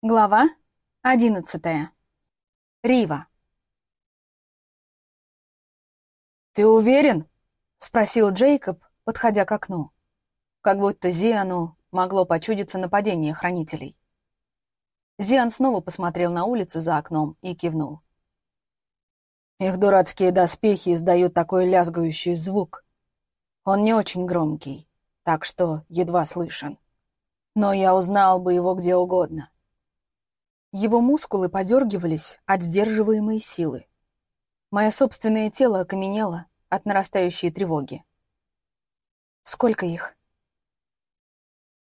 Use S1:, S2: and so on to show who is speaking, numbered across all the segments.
S1: Глава одиннадцатая. Рива.
S2: «Ты уверен?»
S1: — спросил Джейкоб, подходя к окну. Как будто Зиану могло почудиться нападение хранителей. Зиан снова посмотрел на улицу за окном и кивнул.
S2: Их дурацкие доспехи издают такой лязгающий звук. Он не очень громкий, так что едва слышен. Но я узнал бы его где угодно.
S1: Его мускулы подергивались от сдерживаемой силы. Мое собственное тело окаменело от нарастающей тревоги. «Сколько их?»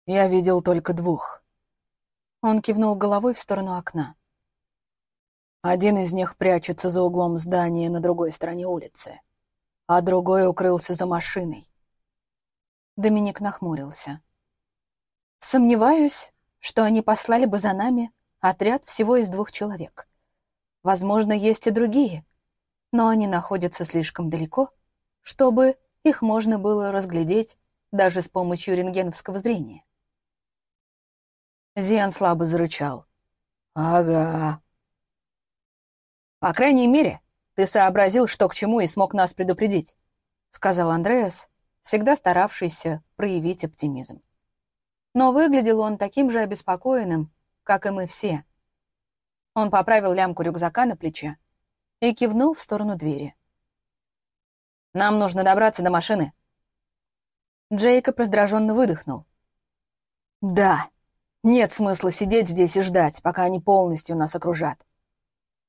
S2: «Я видел только двух».
S1: Он кивнул головой в сторону окна.
S2: Один из них прячется за углом здания на другой стороне улицы, а другой укрылся за машиной.
S1: Доминик нахмурился. «Сомневаюсь, что они послали бы за нами Отряд всего из двух человек. Возможно, есть и другие, но они находятся слишком далеко, чтобы их можно было разглядеть даже с помощью рентгеновского зрения.
S2: Зиан слабо зарычал. «Ага».
S1: «По крайней мере, ты сообразил, что к чему, и смог нас предупредить», — сказал Андреас, всегда старавшийся проявить оптимизм. Но выглядел он таким же обеспокоенным, как и мы все. Он поправил лямку рюкзака на плече и кивнул в сторону двери. «Нам нужно добраться до машины». Джейкоб раздраженно выдохнул.
S2: «Да, нет смысла сидеть здесь и ждать, пока они полностью нас окружат.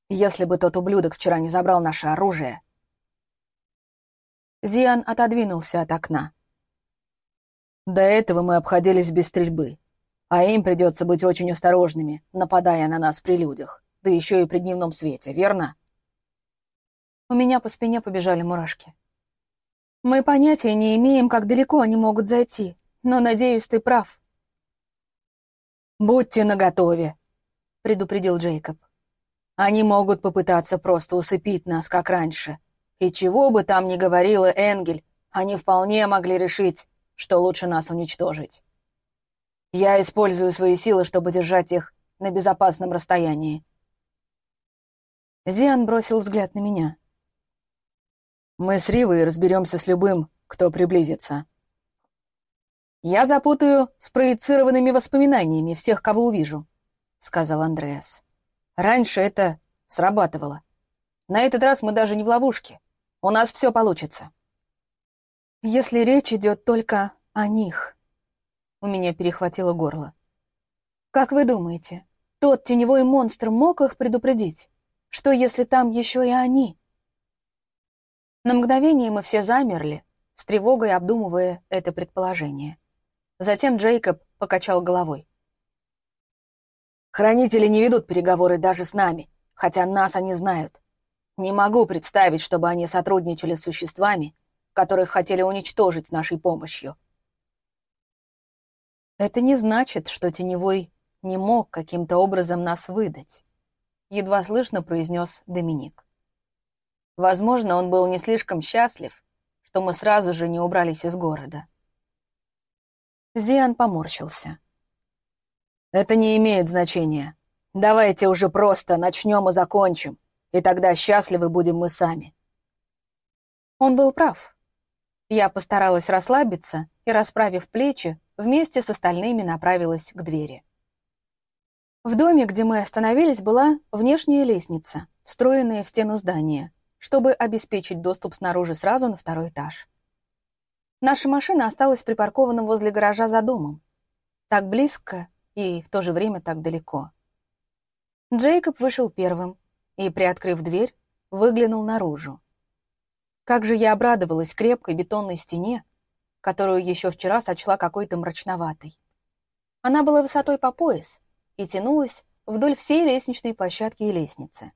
S2: Если бы тот ублюдок вчера не забрал наше оружие...»
S1: Зиан отодвинулся от окна.
S2: До этого мы обходились без стрельбы. А им придется быть очень осторожными, нападая на нас при людях. Да еще и при дневном свете, верно?
S1: У меня по спине побежали мурашки. Мы понятия не имеем, как далеко они могут зайти, но, надеюсь, ты прав.
S2: «Будьте наготове», — предупредил Джейкоб. «Они могут попытаться просто усыпить нас, как раньше. И чего бы там ни говорила Энгель, они вполне могли решить, что лучше нас уничтожить. Я использую свои силы, чтобы держать их на безопасном расстоянии.
S1: Зиан бросил взгляд на меня.
S2: Мы с Ривой разберемся с любым, кто приблизится.
S1: Я запутаю с проецированными воспоминаниями всех, кого увижу, сказал Андреас. Раньше это срабатывало. На этот раз мы даже не в ловушке. У нас все получится. Если речь идет только о них, у меня перехватило горло. «Как вы думаете, тот теневой монстр мог их предупредить? Что, если там еще и они?» На мгновение мы все замерли, с тревогой обдумывая это предположение. Затем Джейкоб покачал головой.
S2: «Хранители не ведут переговоры даже с нами, хотя нас они знают. Не могу представить, чтобы они сотрудничали с существами, которых хотели уничтожить с нашей помощью.
S1: Это не значит, что Теневой не мог каким-то образом нас выдать, едва слышно произнес Доминик. Возможно, он был не слишком счастлив, что мы сразу же не убрались из города. Зиан поморщился.
S2: «Это не имеет значения. Давайте уже просто начнем и закончим, и тогда счастливы будем мы сами».
S1: Он был прав. Я постаралась расслабиться и, расправив плечи, вместе с остальными направилась к двери. В доме, где мы остановились, была внешняя лестница, встроенная в стену здания, чтобы обеспечить доступ снаружи сразу на второй этаж. Наша машина осталась припаркована возле гаража за домом. Так близко и в то же время так далеко. Джейкоб вышел первым и, приоткрыв дверь, выглянул наружу. Как же я обрадовалась крепкой бетонной стене, которую еще вчера сочла какой-то мрачноватой. Она была высотой по пояс и тянулась вдоль всей лестничной площадки и лестницы.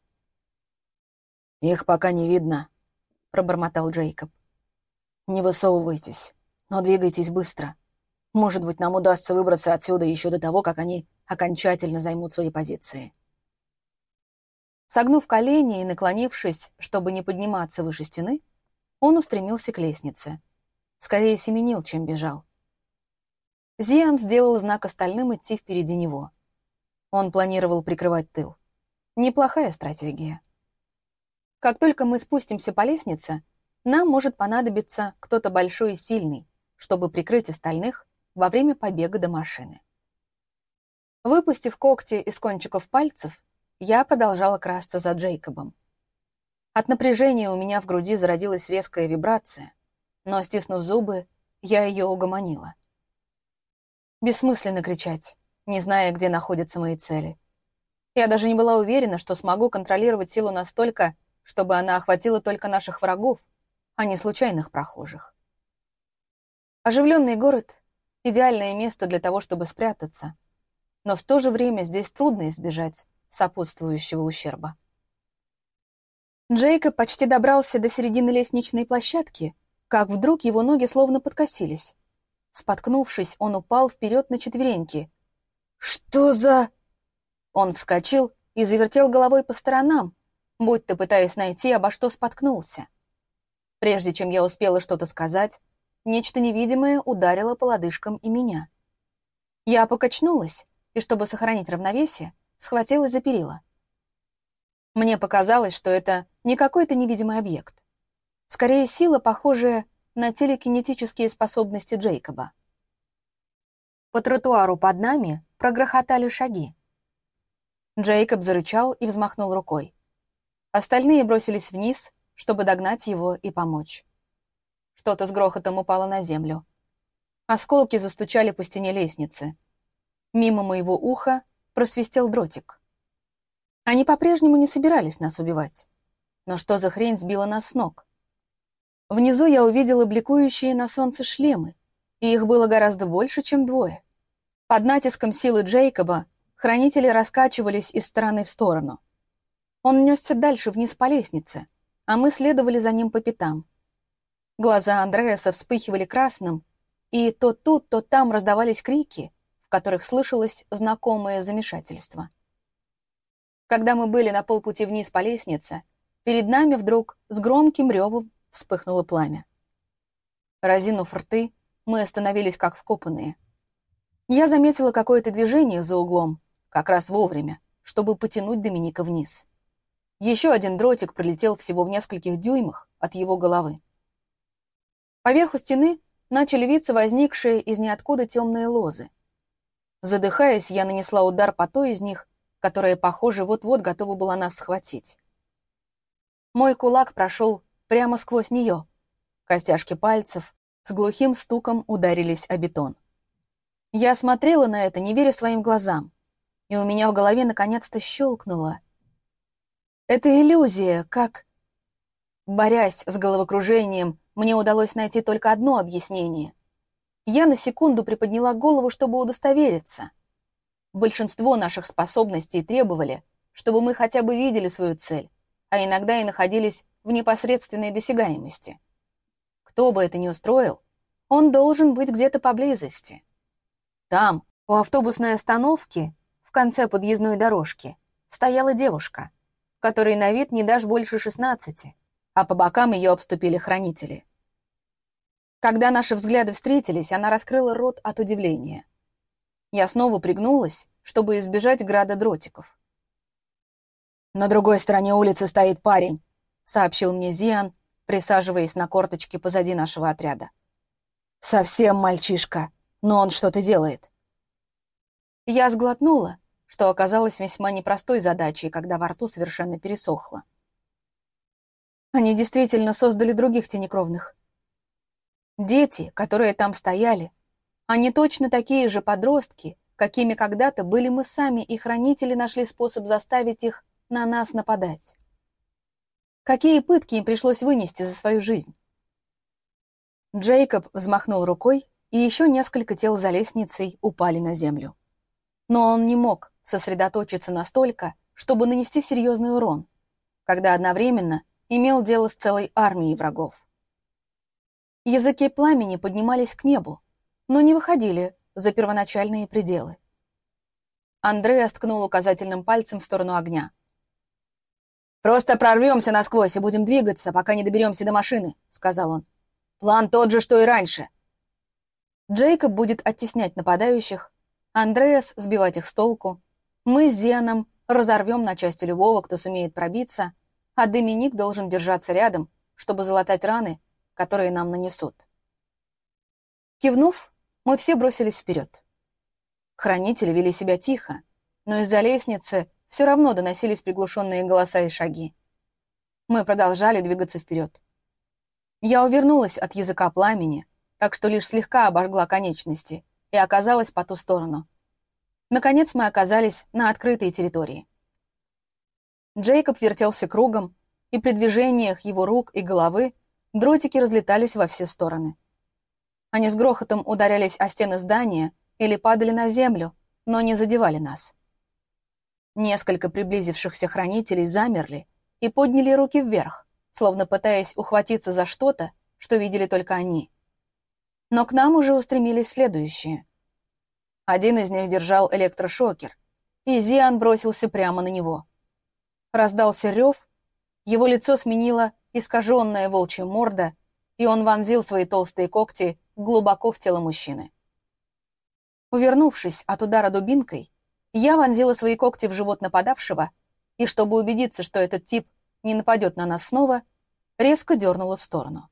S2: «Их пока не видно», — пробормотал Джейкоб. «Не высовывайтесь, но двигайтесь быстро. Может быть, нам удастся выбраться отсюда еще до того, как они окончательно займут свои позиции».
S1: Согнув колени и наклонившись, чтобы не подниматься выше стены, он устремился к лестнице — Скорее семенил, чем бежал. Зиан сделал знак остальным идти впереди него. Он планировал прикрывать тыл. Неплохая стратегия. Как только мы спустимся по лестнице, нам может понадобиться кто-то большой и сильный, чтобы прикрыть остальных во время побега до машины. Выпустив когти из кончиков пальцев, я продолжала красться за Джейкобом. От напряжения у меня в груди зародилась резкая вибрация, но, стиснув зубы, я ее угомонила. Бессмысленно кричать, не зная, где находятся мои цели. Я даже не была уверена, что смогу контролировать силу настолько, чтобы она охватила только наших врагов, а не случайных прохожих. Оживленный город — идеальное место для того, чтобы спрятаться, но в то же время здесь трудно избежать сопутствующего ущерба. Джейкоб почти добрался до середины лестничной площадки, как вдруг его ноги словно подкосились. Споткнувшись, он упал вперед на четвереньки. «Что за...» Он вскочил и завертел головой по сторонам, будто пытаясь найти, обо что споткнулся. Прежде чем я успела что-то сказать, нечто невидимое ударило по лодыжкам и меня. Я покачнулась, и, чтобы сохранить равновесие, схватилась за перила. Мне показалось, что это не какой-то невидимый объект. Скорее, сила, похожая на телекинетические способности Джейкоба. По тротуару под нами прогрохотали шаги. Джейкоб зарычал и взмахнул рукой. Остальные бросились вниз, чтобы догнать его и помочь. Что-то с грохотом упало на землю. Осколки застучали по стене лестницы. Мимо моего уха просвистел дротик. Они по-прежнему не собирались нас убивать. Но что за хрень сбила нас с ног? Внизу я увидела бликующие на солнце шлемы, и их было гораздо больше, чем двое. Под натиском силы Джейкоба хранители раскачивались из стороны в сторону. Он несся дальше вниз по лестнице, а мы следовали за ним по пятам. Глаза Андреаса вспыхивали красным, и то тут, то там раздавались крики, в которых слышалось знакомое замешательство. Когда мы были на полпути вниз по лестнице, перед нами вдруг с громким ревом вспыхнуло пламя. Разинув рты, мы остановились как вкопанные. Я заметила какое-то движение за углом, как раз вовремя, чтобы потянуть Доминика вниз. Еще один дротик пролетел всего в нескольких дюймах от его головы. Поверху стены начали виться возникшие из ниоткуда темные лозы. Задыхаясь, я нанесла удар по той из них, которая, похоже, вот-вот готова была нас схватить. Мой кулак прошел прямо сквозь нее. Костяшки пальцев с глухим стуком ударились о бетон. Я смотрела на это, не веря своим глазам, и у меня в голове наконец-то щелкнуло. Это иллюзия, как... Борясь с головокружением, мне удалось найти только одно объяснение. Я на секунду приподняла голову, чтобы удостовериться — Большинство наших способностей требовали, чтобы мы хотя бы видели свою цель, а иногда и находились в непосредственной досягаемости. Кто бы это ни устроил, он должен быть где-то поблизости. Там, у автобусной остановки, в конце подъездной дорожки, стояла девушка, которой на вид не дашь больше 16, а по бокам ее обступили хранители. Когда наши взгляды встретились, она раскрыла рот от удивления. Я снова пригнулась, чтобы избежать града дротиков. «На другой стороне улицы стоит парень», — сообщил мне Зиан, присаживаясь на корточке позади нашего отряда. «Совсем мальчишка, но он что-то делает». Я сглотнула, что оказалось весьма непростой задачей, когда во рту совершенно пересохло. Они действительно создали других тенекровных. Дети, которые там стояли, они точно такие же подростки, какими когда-то были мы сами, и хранители нашли способ заставить их на нас нападать. Какие пытки им пришлось вынести за свою жизнь? Джейкоб взмахнул рукой, и еще несколько тел за лестницей упали на землю. Но он не мог сосредоточиться настолько, чтобы нанести серьезный урон, когда одновременно имел дело с целой армией врагов. Языки пламени поднимались к небу, но не выходили за первоначальные пределы. Андрей ткнул указательным пальцем в сторону огня. «Просто прорвемся насквозь и будем двигаться, пока не доберемся до машины», — сказал он. «План тот же, что и раньше». Джейкоб будет оттеснять нападающих, Андреас сбивать их с толку, Мы с Зианом разорвем на части любого, кто сумеет пробиться, а Доминик должен держаться рядом, чтобы залатать раны, которые нам нанесут. Кивнув, мы все бросились вперед. Хранители вели себя тихо, но из-за лестницы все равно доносились приглушенные голоса и шаги. Мы продолжали двигаться вперед. Я увернулась от языка пламени, так что лишь слегка обожгла конечности и оказалась по ту сторону. Наконец мы оказались на открытой территории. Джейкоб вертелся кругом, и при движениях его рук и головы дротики разлетались во все стороны. Они с грохотом ударялись о стены здания или падали на землю, но не задевали нас. Несколько приблизившихся хранителей замерли и подняли руки вверх, словно пытаясь ухватиться за что-то, что видели только они. Но к нам уже устремились следующие. Один из них держал электрошокер, и Зиан бросился прямо на него. Раздался рев, его лицо сменило искаженная волчья морда, и он вонзил свои толстые когти глубоко в тело мужчины. Увернувшись от удара дубинкой, я вонзила свои когти в живот нападавшего, и чтобы убедиться, что этот тип не нападет на нас снова, резко дернула в сторону.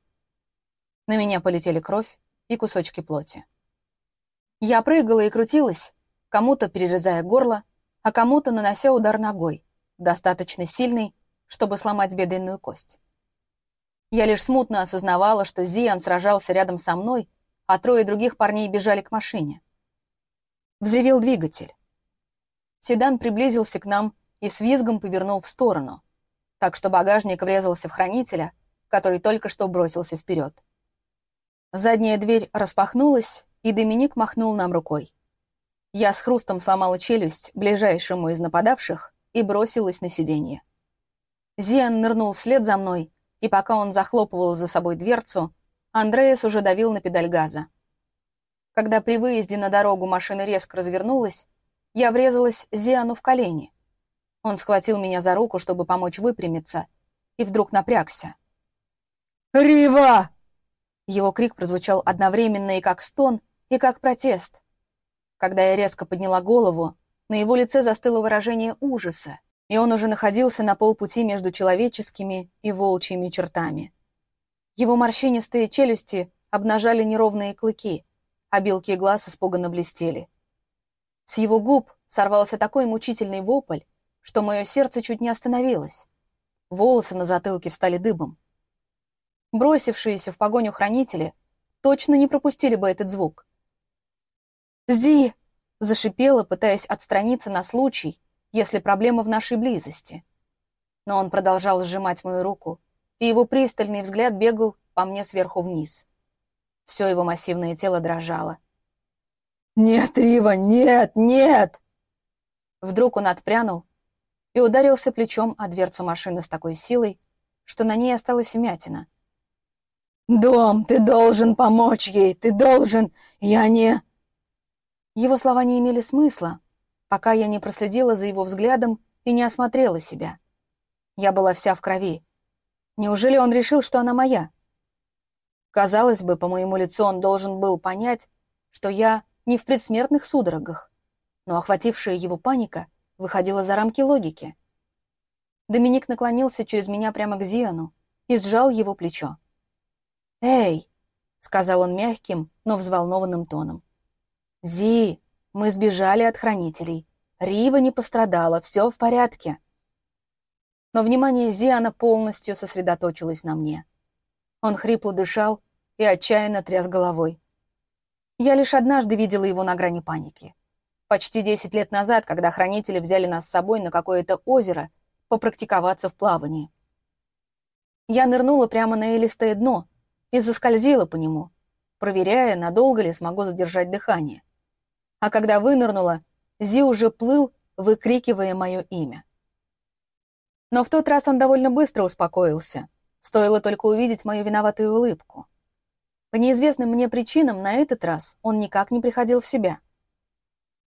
S1: На меня полетели кровь и кусочки плоти. Я прыгала и крутилась, кому-то перерезая горло, а кому-то нанося удар ногой, достаточно сильный, чтобы сломать бедренную кость. Я лишь смутно осознавала, что Зиан сражался рядом со мной, а трое других парней бежали к машине. Взревел двигатель. Седан приблизился к нам и с визгом повернул в сторону, так что багажник врезался в хранителя, который только что бросился вперед. Задняя дверь распахнулась, и Доминик махнул нам рукой. Я с хрустом сломала челюсть ближайшему из нападавших и бросилась на сиденье. Зиан нырнул вслед за мной, и пока он захлопывал за собой дверцу, Андреас уже давил на педаль газа. Когда при выезде на дорогу машина резко развернулась, я врезалась Зиану в колени. Он схватил меня за руку, чтобы помочь выпрямиться, и вдруг напрягся.
S2: «Рива!»
S1: Его крик прозвучал одновременно и как стон, и как протест. Когда я резко подняла голову, на его лице застыло выражение ужаса, и он уже находился на полпути между человеческими и волчьими чертами. Его морщинистые челюсти обнажали неровные клыки, а белки глаз испуганно блестели. С его губ сорвался такой мучительный вопль, что мое сердце чуть не остановилось. Волосы на затылке встали дыбом. Бросившиеся в погоню хранители точно не пропустили бы этот звук. «Зи!» — зашипела, пытаясь отстраниться на случай, если проблема в нашей близости. Но он продолжал сжимать мою руку, и его пристальный взгляд бегал по мне сверху вниз. Все его массивное тело дрожало.
S2: «Нет, Рива, нет, нет!»
S1: Вдруг он отпрянул и ударился плечом о дверцу машины с такой силой, что на ней осталась вмятина.
S2: «Дом, ты должен помочь ей, ты должен, я не...»
S1: Его слова не имели смысла, пока я не проследила за его взглядом и не осмотрела себя. Я была вся в крови. Неужели он решил, что она моя? Казалось бы, по моему лицу он должен был понять, что я не в предсмертных судорогах, но охватившая его паника выходила за рамки логики. Доминик наклонился через меня прямо к Зиану и сжал его плечо. «Эй!» — сказал он мягким, но взволнованным тоном. «Зи, мы сбежали от хранителей. Рива не пострадала, все в порядке». Но внимание Зиана полностью сосредоточилось на мне. Он хрипло дышал и отчаянно тряс головой. Я лишь однажды видела его на грани паники. Почти 10 лет назад, когда хранители взяли нас с собой на какое-то озеро попрактиковаться в плавании. Я нырнула прямо на элистое дно и заскользила по нему, проверяя, надолго ли смогу задержать дыхание. А когда вынырнула, Зи уже плыл, выкрикивая мое имя. Но в тот раз он довольно быстро успокоился. Стоило только увидеть мою виноватую улыбку. По неизвестным мне причинам на этот раз он никак не приходил в себя.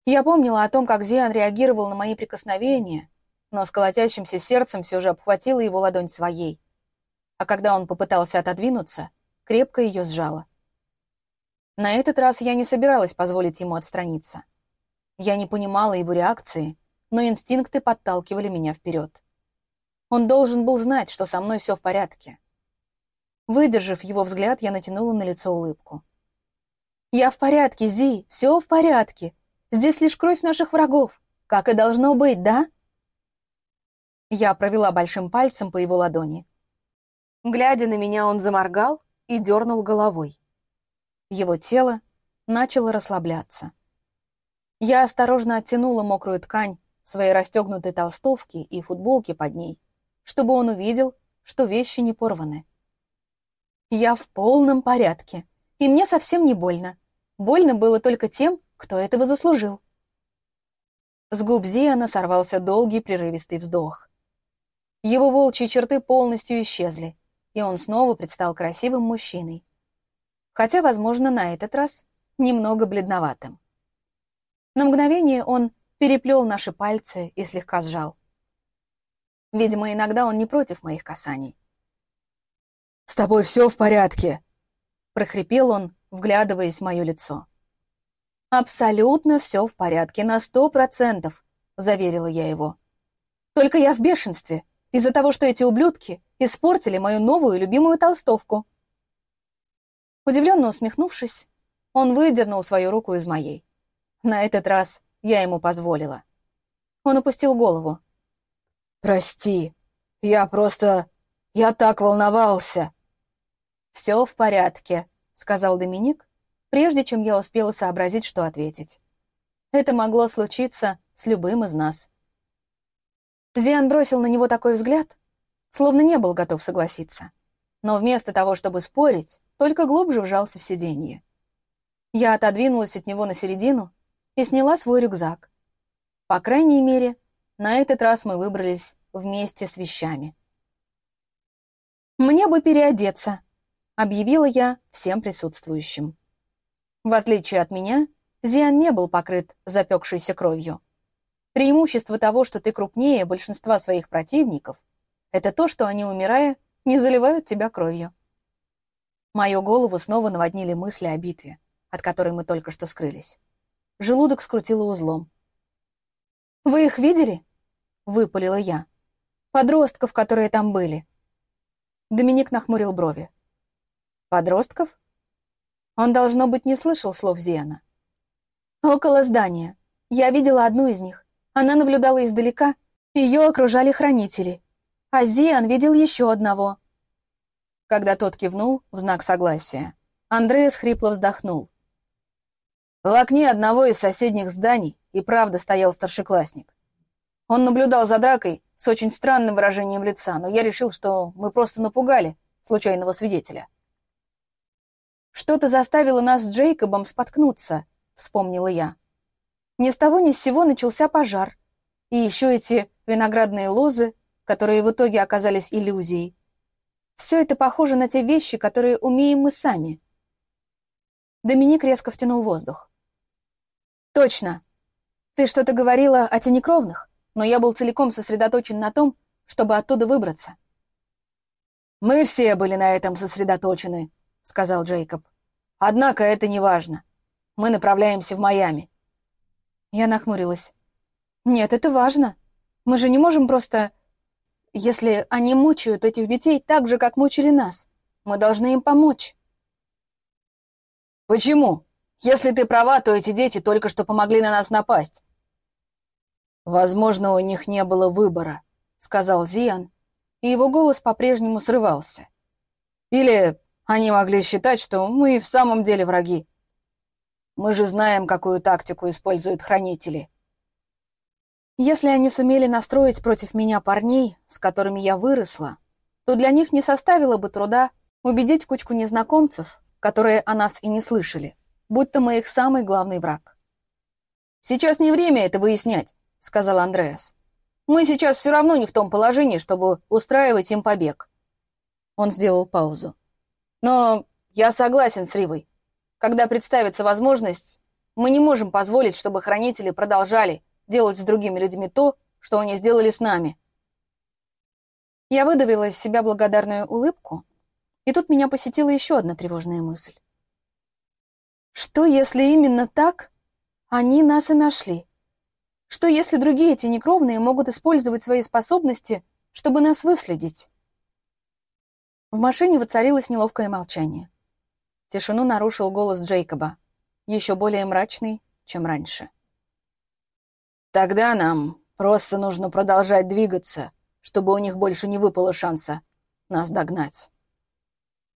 S1: Я помнила о том, как Зиан реагировал на мои прикосновения, но с колотящимся сердцем все же обхватила его ладонь своей. А когда он попытался отодвинуться, крепко ее сжала. На этот раз я не собиралась позволить ему отстраниться. Я не понимала его реакции, но инстинкты подталкивали меня вперед. Он должен был знать, что со мной все в порядке. Выдержав его взгляд, я натянула на лицо улыбку. «Я в порядке, Зи, все в порядке. Здесь лишь кровь наших врагов, как и должно быть, да?» Я провела большим пальцем по его ладони. Глядя на меня, он заморгал и дернул головой. Его тело начало расслабляться. Я осторожно оттянула мокрую ткань своей расстегнутой толстовки и футболки под ней, чтобы он увидел, что вещи не порваны. Я в полном порядке, и мне совсем не больно. Больно было только тем, кто этого заслужил. С губ Зиана сорвался долгий прерывистый вздох. Его волчьи черты полностью исчезли, и он снова предстал красивым мужчиной. Хотя, возможно, на этот раз немного бледноватым. На мгновение он переплел наши пальцы и слегка сжал. Видимо, иногда он не против моих касаний.
S2: «С тобой все в порядке?»
S1: — прохрипел он, вглядываясь в мое лицо. «Абсолютно все в порядке, на сто процентов», — заверила я его. «Только я в бешенстве из-за того, что эти ублюдки испортили мою новую любимую толстовку». Удивленно усмехнувшись, он выдернул свою руку из моей. На этот раз я ему позволила. Он опустил голову.
S2: «Прости, я просто... я так волновался!»
S1: «Все в порядке», — сказал Доминик, прежде чем я успела сообразить, что ответить. Это могло случиться с любым из нас. Зиан бросил на него такой взгляд, словно не был готов согласиться. Но вместо того, чтобы спорить, только глубже вжался в сиденье. Я отодвинулась от него на середину и сняла свой рюкзак. По крайней мере, на этот раз мы выбрались вместе с вещами. «Мне бы переодеться», объявила я всем присутствующим. В отличие от меня, Зиан не был покрыт запекшейся кровью. Преимущество того, что ты крупнее большинства своих противников, это то, что они, умирая, не заливают тебя кровью. Мою голову снова наводнили мысли о битве, от которой мы только что скрылись. Желудок скрутило узлом. «Вы их видели?» — выпалила я. «Подростков, которые там были». Доминик нахмурил брови. Подростков? Он, должно быть, не слышал слов Зиана. Около здания. Я видела одну из них. Она наблюдала издалека. Ее окружали хранители. А Зиан видел еще одного. Когда тот кивнул в знак согласия, Андреас хрипло вздохнул. В окне одного из соседних зданий и правда стоял старшеклассник. Он наблюдал за дракой с очень странным выражением лица, но я решил, что мы просто напугали случайного свидетеля. «Что-то заставило нас с Джейкобом споткнуться», — вспомнила я. Ни с того ни с сего начался пожар. И еще эти виноградные лозы, которые в итоге оказались иллюзией. Все это похоже на те вещи, которые умеем мы сами. Доминик резко втянул воздух. «Точно. Ты что-то говорила о тенекровных, но я был целиком сосредоточен на том, чтобы оттуда выбраться».
S2: «Мы все были на этом сосредоточены», — сказал Джейкоб. «Однако это не важно. Мы направляемся в Майами».
S1: Я нахмурилась. «Нет, это важно. Мы же не можем просто... Если они мучают этих детей так же, как мучили нас, мы должны им помочь».
S2: «Почему? Если ты права, то эти дети только что помогли на нас напасть». «Возможно, у них не было выбора», — сказал Зиан, и его голос по-прежнему срывался. «Или они могли считать, что мы в самом деле враги. Мы же знаем, какую тактику используют хранители.
S1: Если они сумели настроить против меня парней, с которыми я выросла, то для них не составило бы труда убедить кучку незнакомцев, которые о нас и не слышали, будто мы их самый главный враг.
S2: «Сейчас не время это выяснять», — сказал Андреас. «Мы сейчас все равно не в том положении, чтобы устраивать им побег». Он сделал паузу. Но я согласен с Ривой. Когда представится возможность, мы не можем позволить, чтобы хранители продолжали делать с другими людьми то, что они сделали с нами.
S1: Я выдавила из себя благодарную улыбку, и тут меня посетила еще одна тревожная мысль. Что, если именно так они нас и нашли? Что если другие тенекровные могут использовать свои способности, чтобы нас выследить? В машине воцарилось неловкое молчание. Тишину нарушил голос Джейкоба, еще более мрачный, чем раньше.
S2: «Тогда нам просто нужно продолжать двигаться, чтобы у них больше не выпало шанса нас догнать».